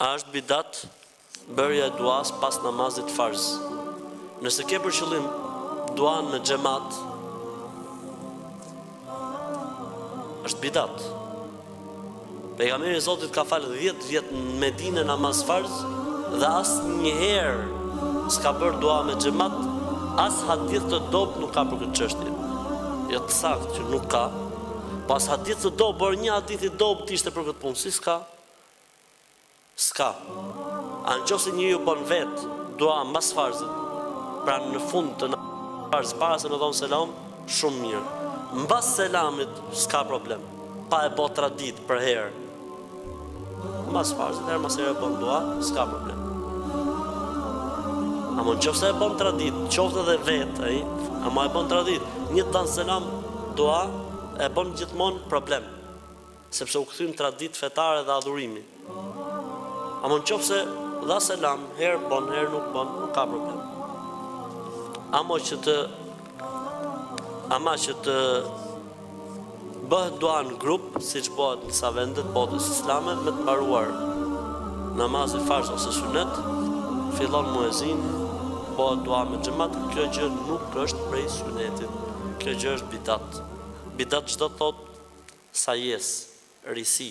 A është bidat bërja e duas pas namazit farz? Nëse ke për qëllim duan me xhamat, është bidat. Pejgamberi i Zotit ka falë 10 vjet në Medinë namaz farz dhe asnjëherë s'ka bërë dua me xhamat, as hadith të dobët nuk ka për këtë çështje. Jo të saktë që nuk ka. Po as hadith të dobët, po një hadith i dobët ishte për këtë punë, si s'ka? Ska. A në qoftë se njeriu bën vet dua mbas farzit, pra në fund të farzit para se me dhonë selam, shumë mirë. Mbas selamit ska problem, pa e bo traditë për herë. Mbas farzit herë mbas here bën dua, ska problem. Ama në qoftë se e bën traditë, qoftë edhe vet ai, ama e bën traditë, me të dhanë selam dua e bën gjithmonë problem. Sepse u kthy në traditë fetare dhe adhurimi. Ama në qoftë se dha selam, herë bën, herë nuk bën, nuk ka problem. Ama që të ama që të bëhet dua në grup, siç bëhet në disa vende të botës islame, me të mbaruar namazin farz ose sunnet, fillon muezin, bëhet dua me xhamat, kjo gjë nuk është prej sunnetit. Kjo gjë është bidat. Bidat ç'do thotë Sajesë, risi.